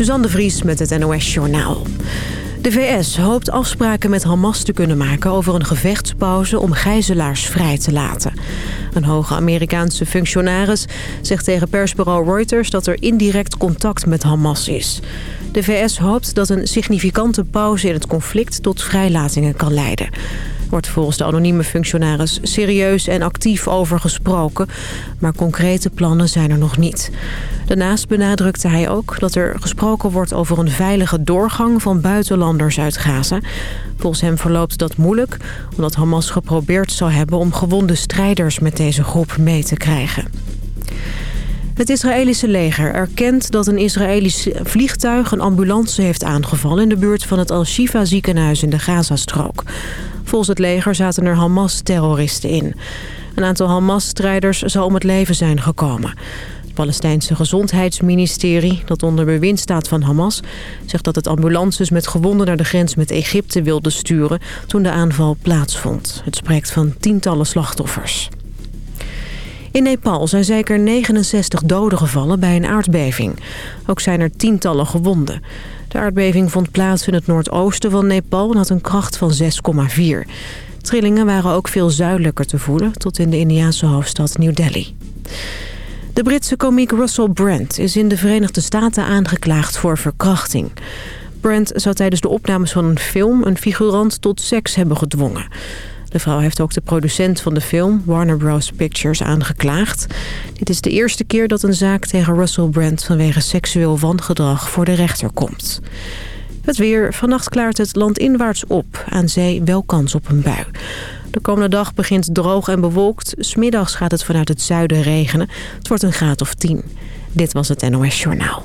Suzanne de Vries met het NOS Journaal. De VS hoopt afspraken met Hamas te kunnen maken over een gevechtspauze om gijzelaars vrij te laten. Een hoge Amerikaanse functionaris zegt tegen persbureau Reuters dat er indirect contact met Hamas is. De VS hoopt dat een significante pauze in het conflict tot vrijlatingen kan leiden wordt volgens de anonieme functionaris serieus en actief over gesproken. Maar concrete plannen zijn er nog niet. Daarnaast benadrukte hij ook dat er gesproken wordt over een veilige doorgang van buitenlanders uit Gaza. Volgens hem verloopt dat moeilijk omdat Hamas geprobeerd zou hebben om gewonde strijders met deze groep mee te krijgen. Het Israëlische leger erkent dat een Israëlisch vliegtuig een ambulance heeft aangevallen... in de buurt van het Al-Shifa ziekenhuis in de Gazastrook. Volgens het leger zaten er Hamas-terroristen in. Een aantal Hamas-strijders zou om het leven zijn gekomen. Het Palestijnse gezondheidsministerie, dat onder bewind staat van Hamas... zegt dat het ambulances met gewonden naar de grens met Egypte wilde sturen... toen de aanval plaatsvond. Het spreekt van tientallen slachtoffers. In Nepal zijn zeker 69 doden gevallen bij een aardbeving. Ook zijn er tientallen gewonden. De aardbeving vond plaats in het noordoosten van Nepal en had een kracht van 6,4. Trillingen waren ook veel zuidelijker te voelen, tot in de Indiaanse hoofdstad New Delhi. De Britse komiek Russell Brand is in de Verenigde Staten aangeklaagd voor verkrachting. Brand zou tijdens de opnames van een film een figurant tot seks hebben gedwongen. De vrouw heeft ook de producent van de film, Warner Bros. Pictures, aangeklaagd. Dit is de eerste keer dat een zaak tegen Russell Brand vanwege seksueel wangedrag voor de rechter komt. Het weer. Vannacht klaart het landinwaarts op. Aan zee wel kans op een bui. De komende dag begint droog en bewolkt. Smiddags gaat het vanuit het zuiden regenen. Het wordt een graad of 10. Dit was het NOS Journaal.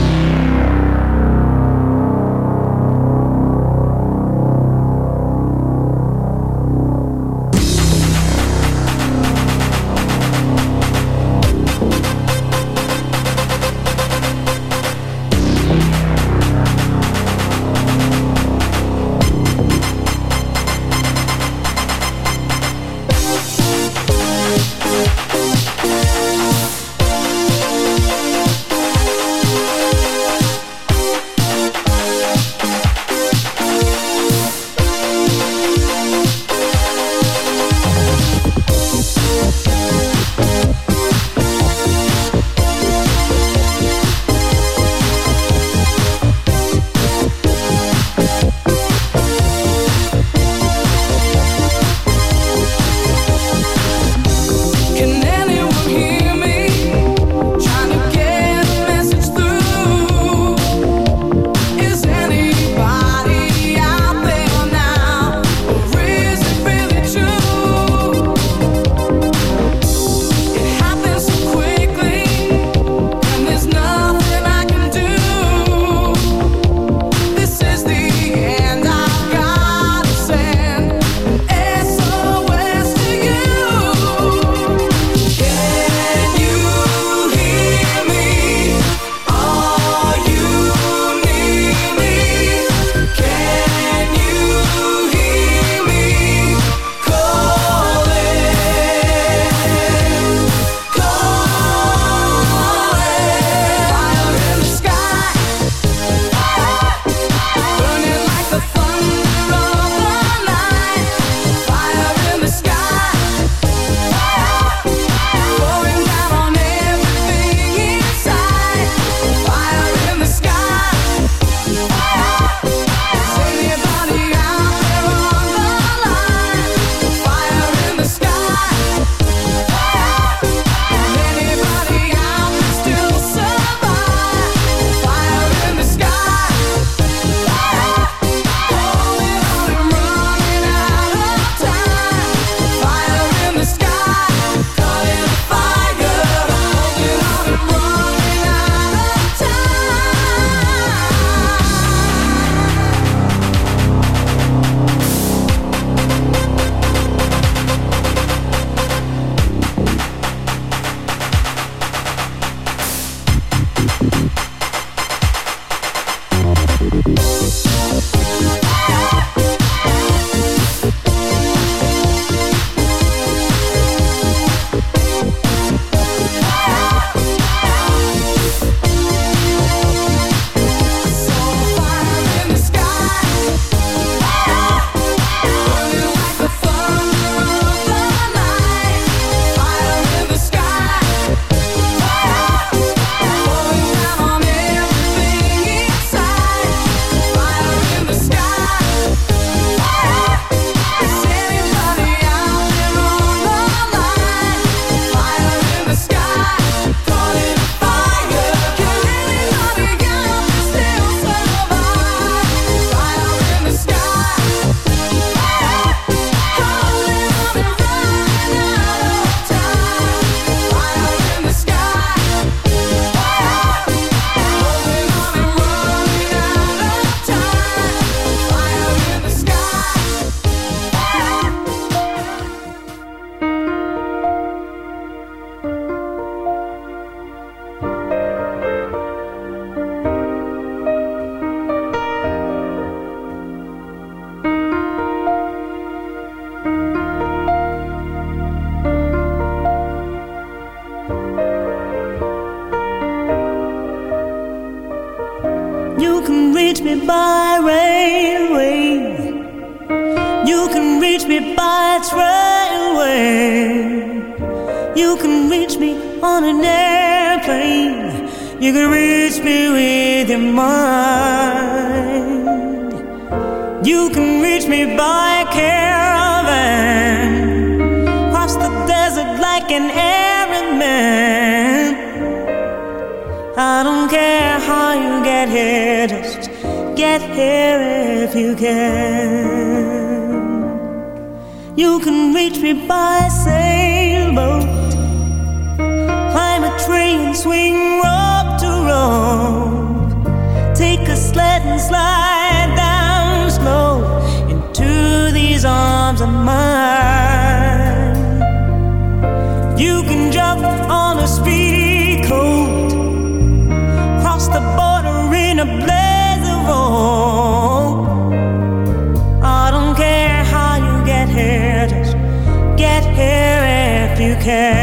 Can.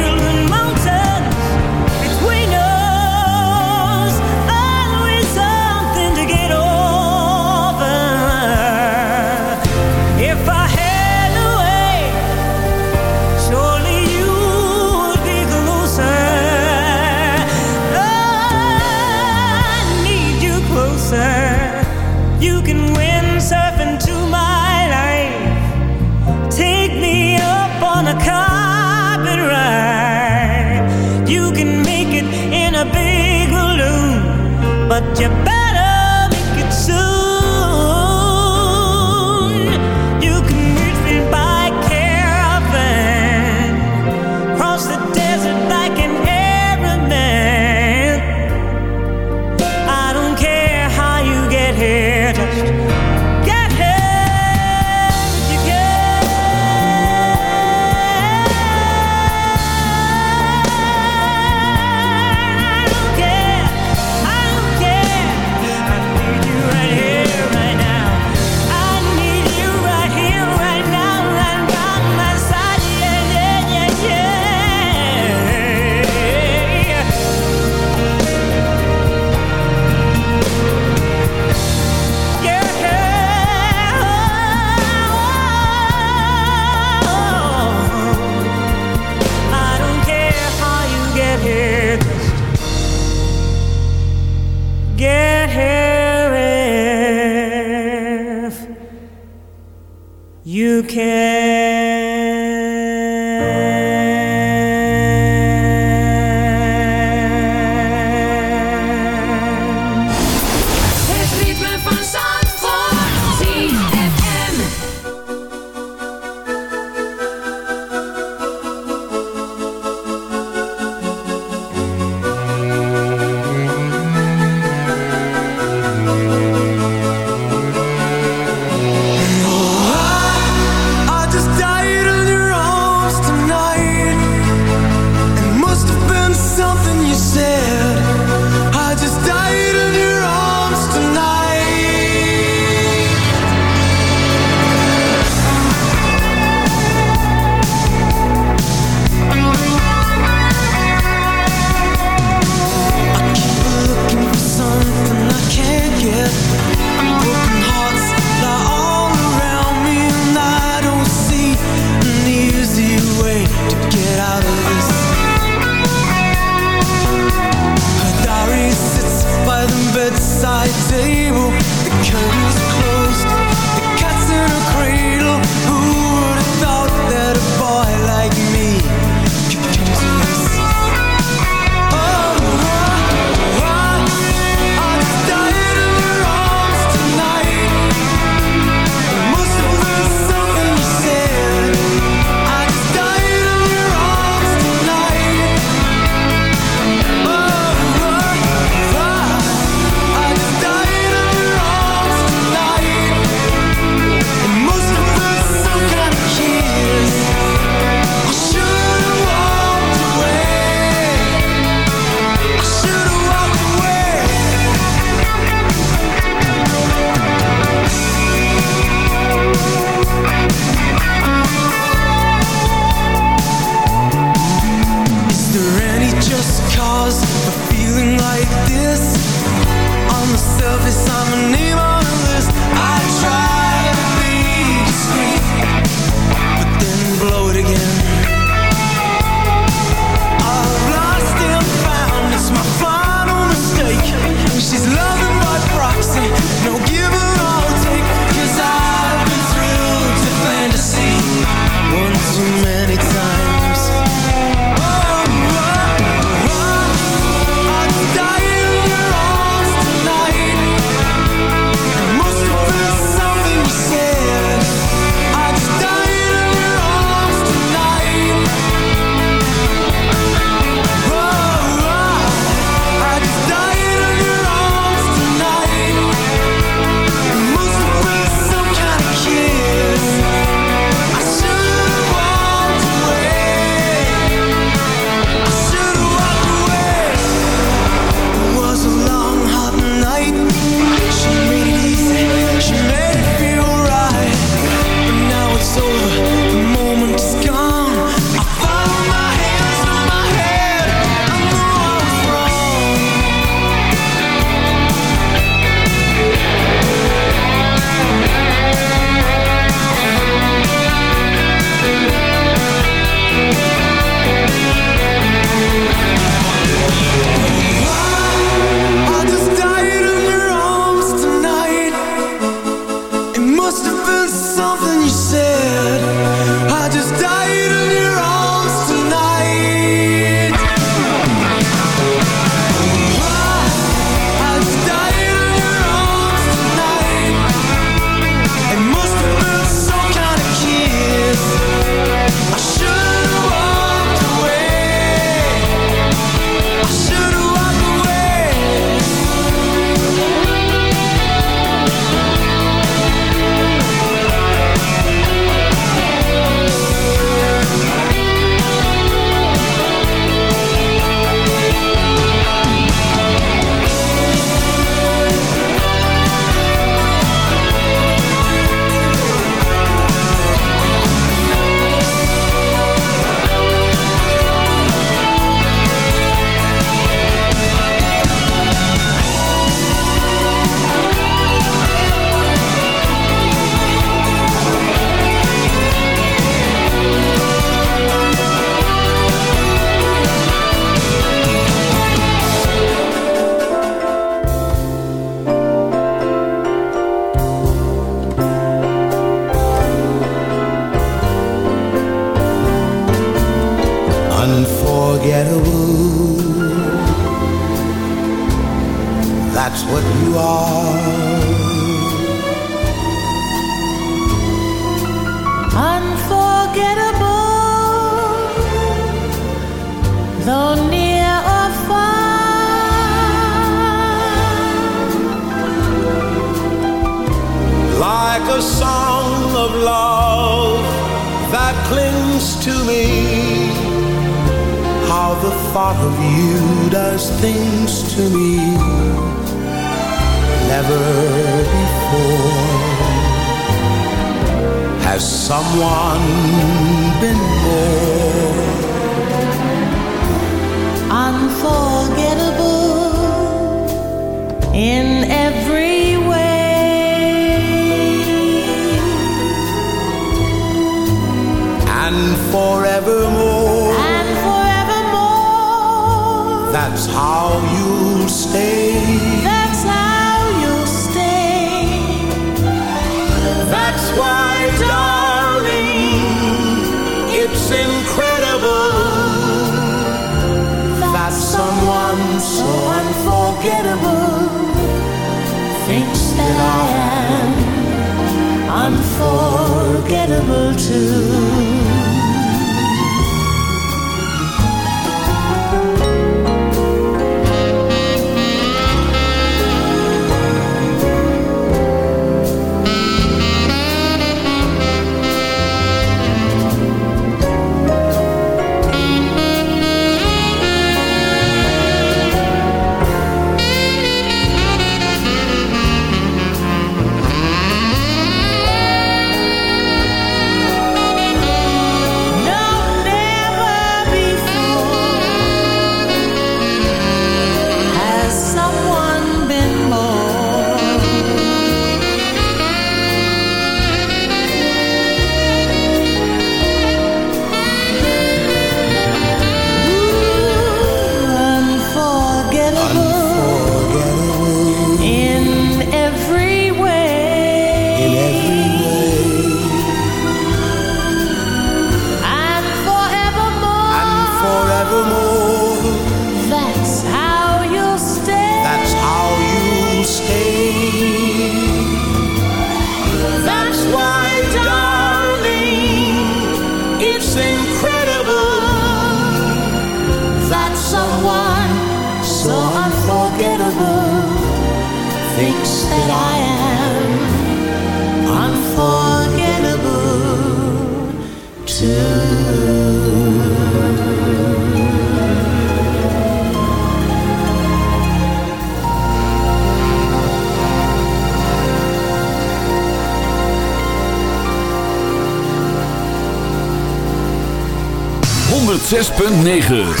9.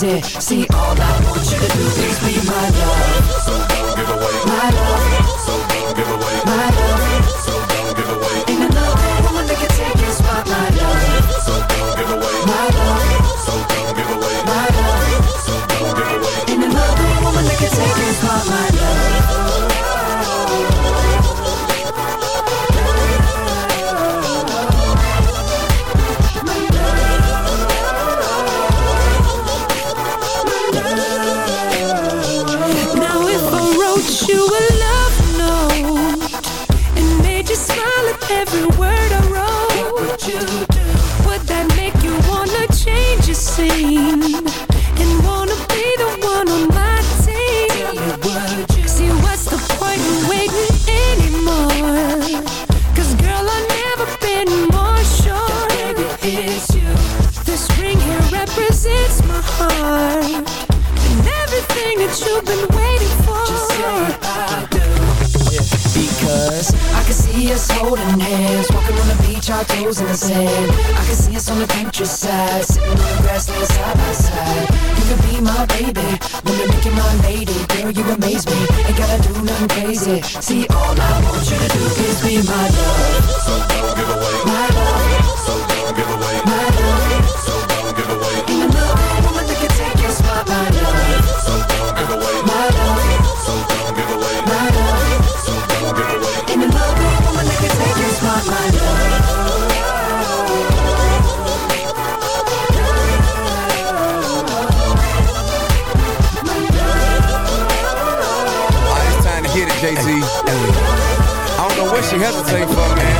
Crazy. See, us holding hands, walking on the beach, our toes in the sand. I can see us on the countryside, sitting on the grassland side by side. You could be my baby, wanna make you my lady. Girl, you amaze me, ain't gotta do nothing crazy. See, all I want you to do is be my love. So don't give away. My she hesitating for, man.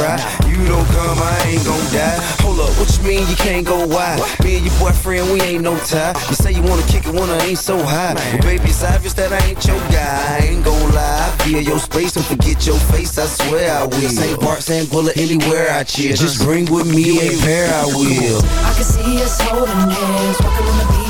You don't come, I ain't gon' die. Hold up, what you mean you can't go wide? Me and your boyfriend, we ain't no tie. You say you wanna kick it when I ain't so high. But baby, it's obvious that I ain't your guy. I ain't gon' lie. I feel your space and forget your face, I swear I will. St. Bart, St. Bullet, anywhere I chill. Just bring with me a pair, I will. I can see us holding hands, walking on the beach,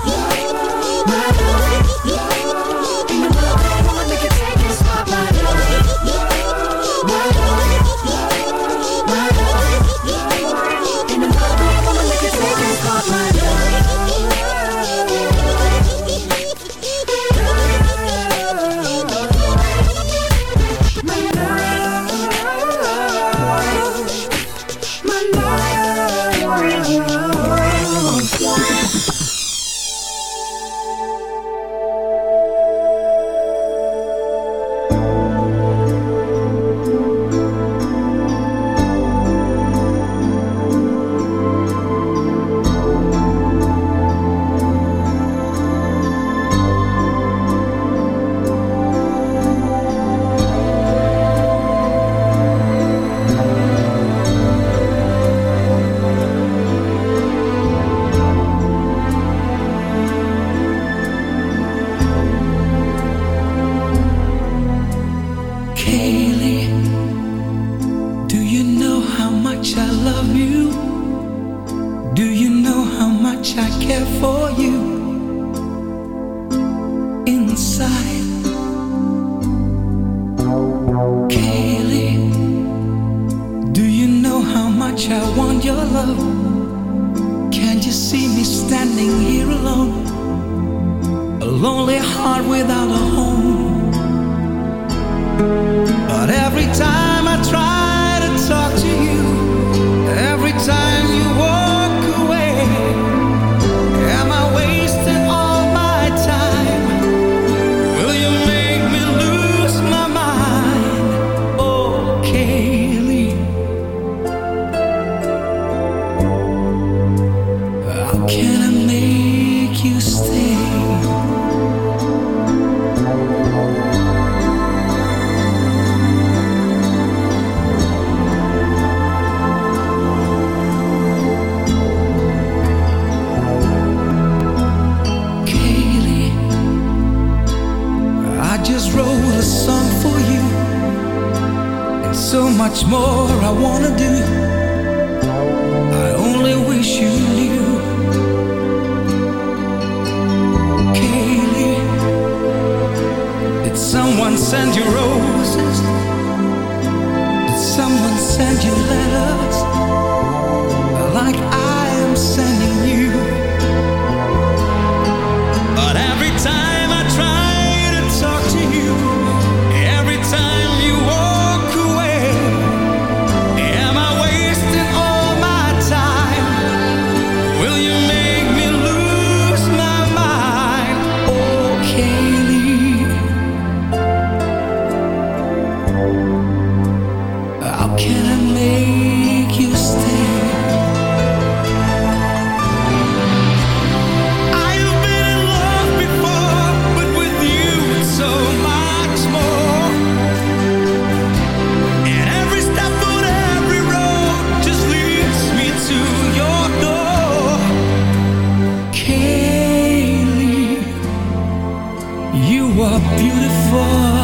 Free.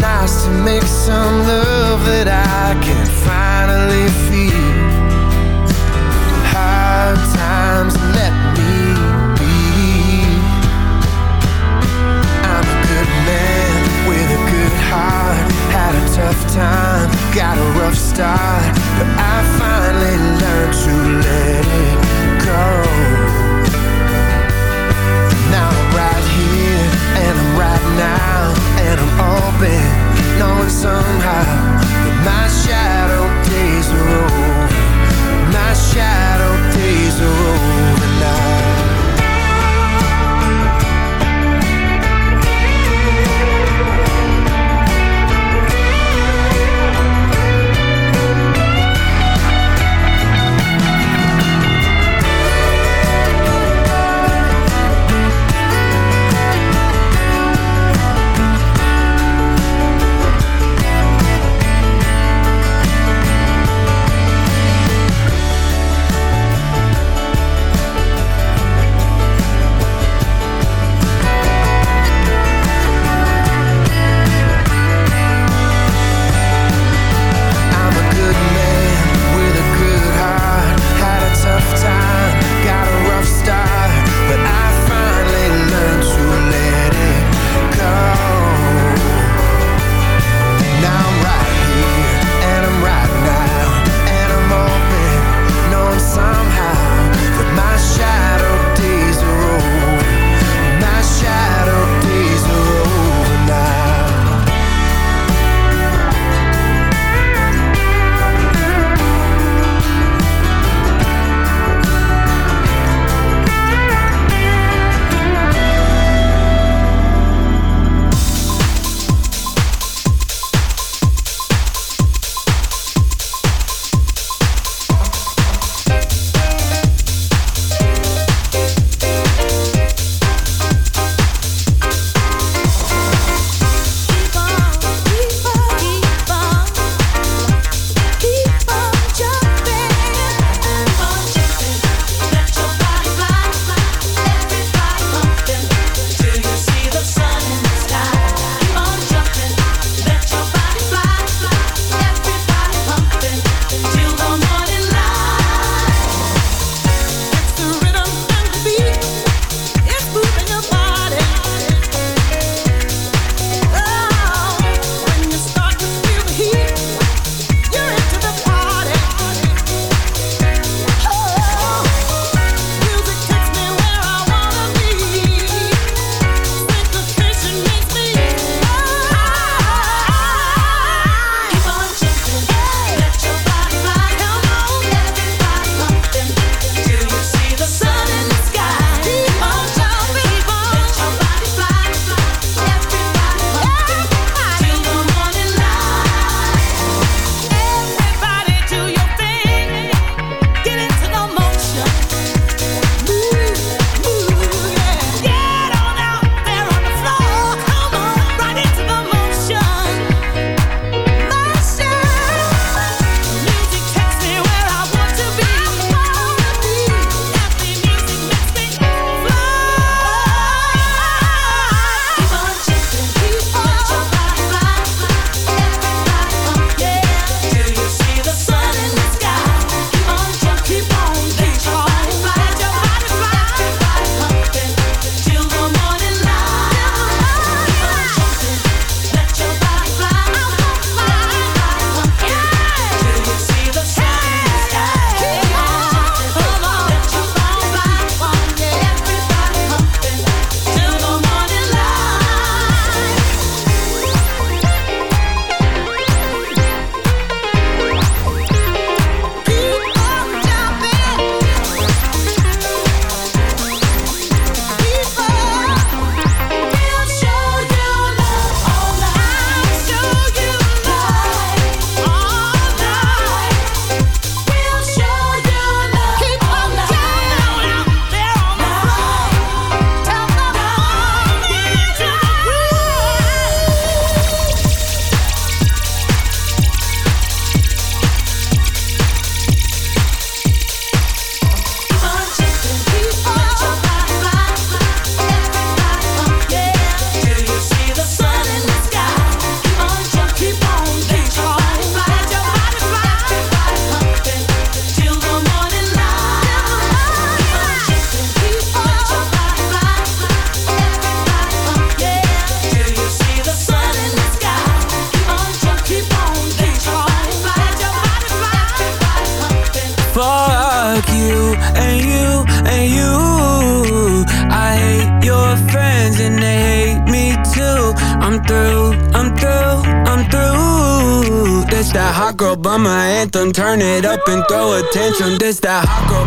nice to make some love that I can finally feel. Hard times let me be. I'm a good man with a good heart. Had a tough time, got a rough start, but I finally learned to let it go. Now I'm right here and I'm right now and I'm open Knowing somehow, that my shadow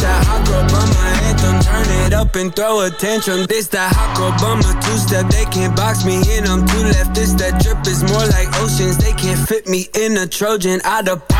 That hot girl bummer anthem. Turn it up and throw attention. This that hot girl bummer two step. They can't box me in. I'm two left. This that drip is more like oceans. They can't fit me in a Trojan. Out of pocket,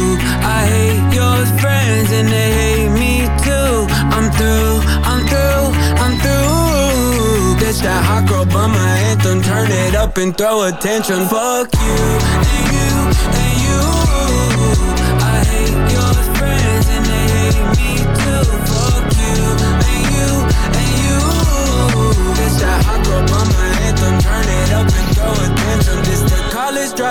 I hate your friends and they hate me too. I'm through, I'm through, I'm through. This that hot girl bummer anthem. Turn it up and throw attention. Fuck you and you and you. I hate your friends and they hate me too.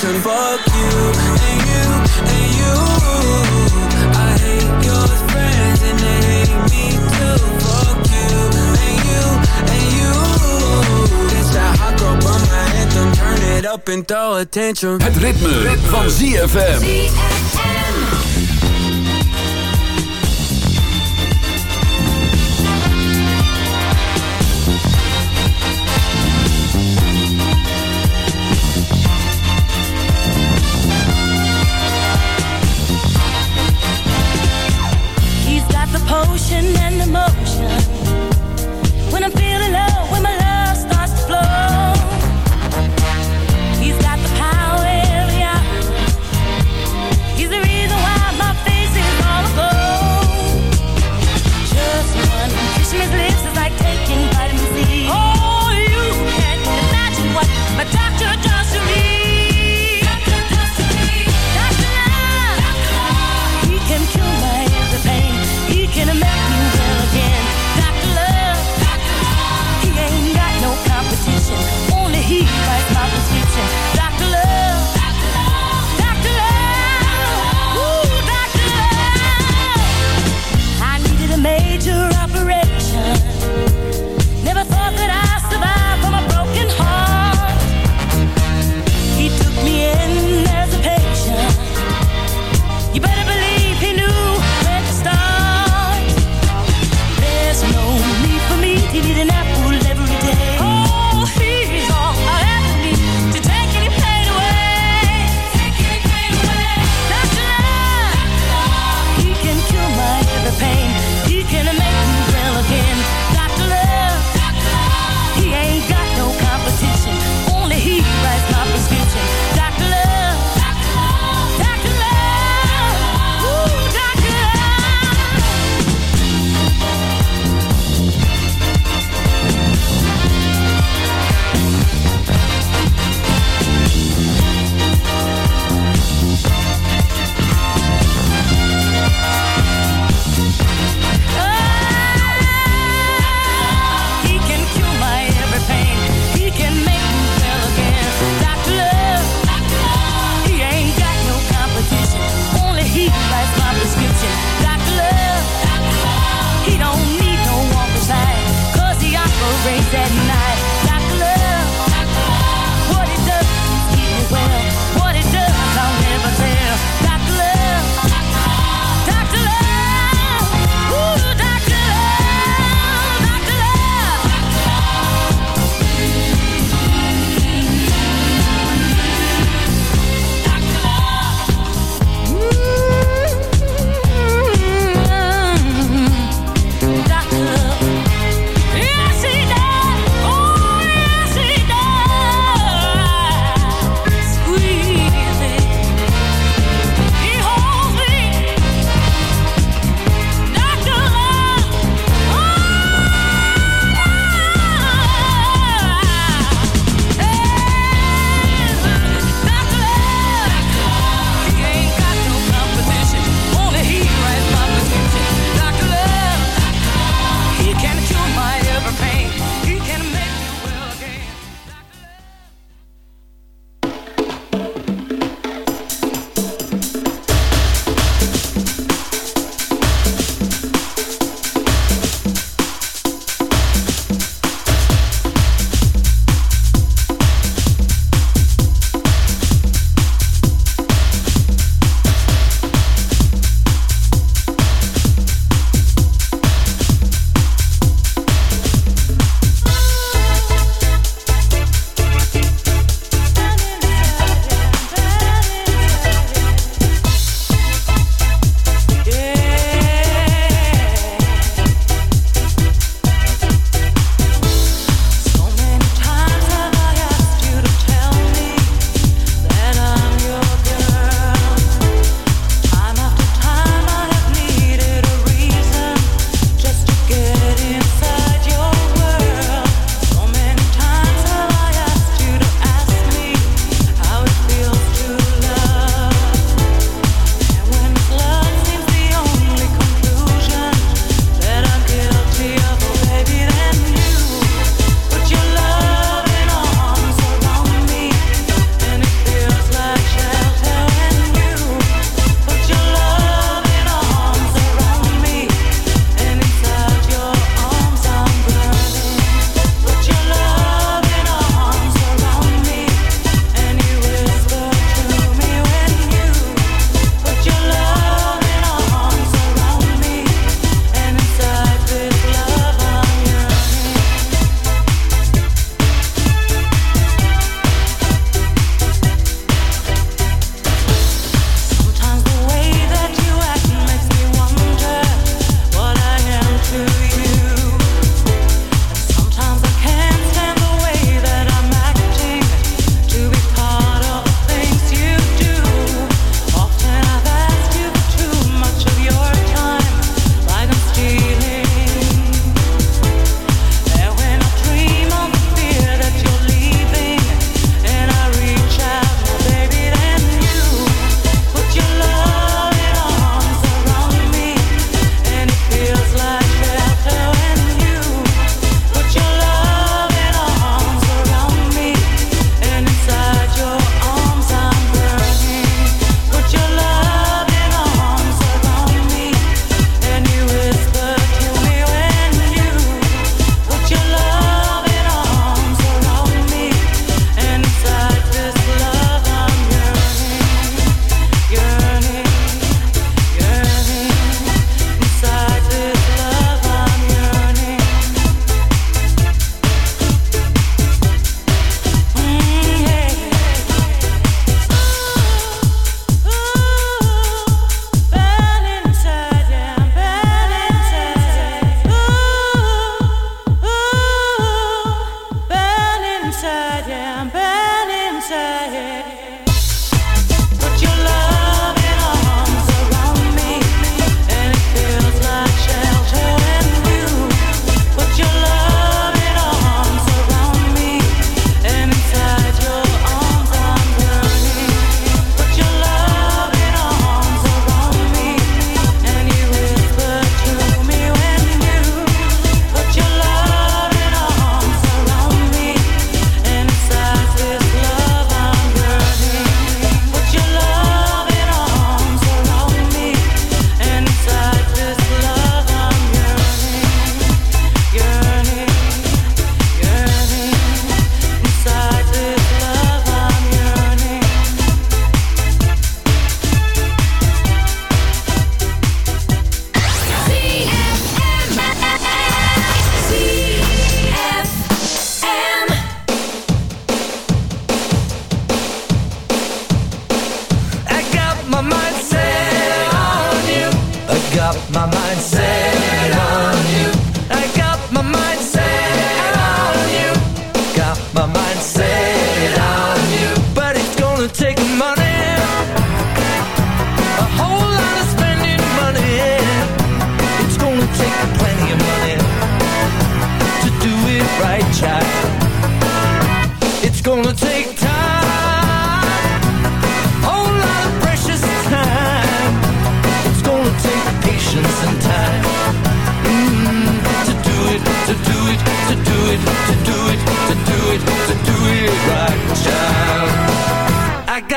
attention. Fuck you and you and you. I hate your friends and they hate me too. Fuck you and you and you. This that hot girl bummer anthem. Turn it up and throw attention. Het ritme, van ZFM.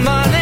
money.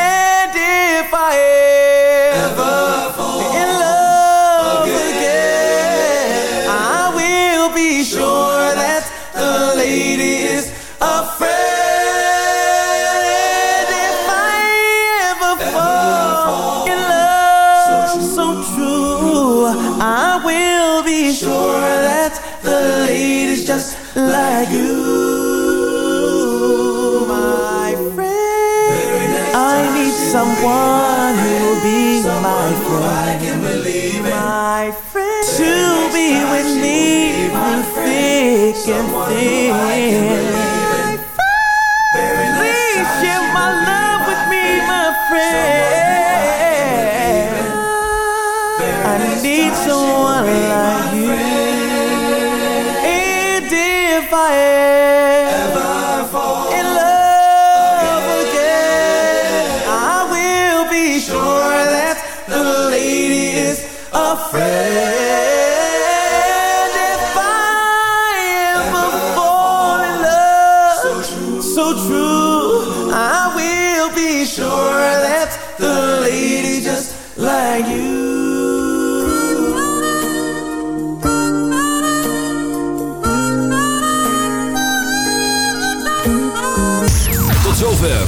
If I ever